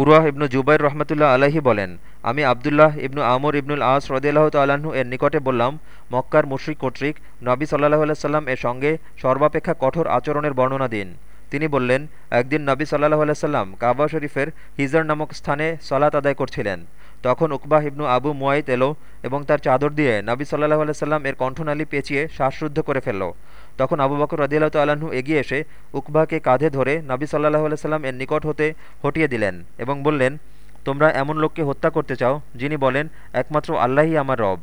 উরওয়াহ ইবনু জুবাইর রহমতুল্লাহ আলাহি বলেন, আমি আবদুল্লাহ ইবনু আমর ইবনুল আস রদিয়াল্লাহ তাল্লাহ্ন এর নিকটে বললাম, মক্কার মুশ্রিক কর্তৃক নবী সাল্লাহ আলাইসাল্লাম এর সঙ্গে সর্বাপেক্ষা কঠোর আচরণের বর্ণনা দিন। তিনি বললেন, একদিন নবী সাল্লাহ আলাইসাল্লাম কাবা শরীফের হিজর নামক স্থানে সলাত আদায় করছিলেন। তখন উকবাহ ইবনু আবু মুয়াইত এলো এবং তার চাদর দিয়ে নবী সাল্লাহ আলাইসাল্লাম এর কণ্ঠনালী পেঁচিয়ে শ্বাসরুদ্ধ করে ফেলল। তখন আবু বকর রদিয়াল তাল্লাহ্ন এগিয়ে এসে উকবাহকে কাঁধে ধরে নবী সাল্লাহ আলাইসাল্লাম এর নিকট হতে হটিয়ে দিলেন এবং বললেন, তোমরা এমন লোককে হত্যা করতে চাও যিনি বলেন, একমাত্র আল্লাহই আমার রব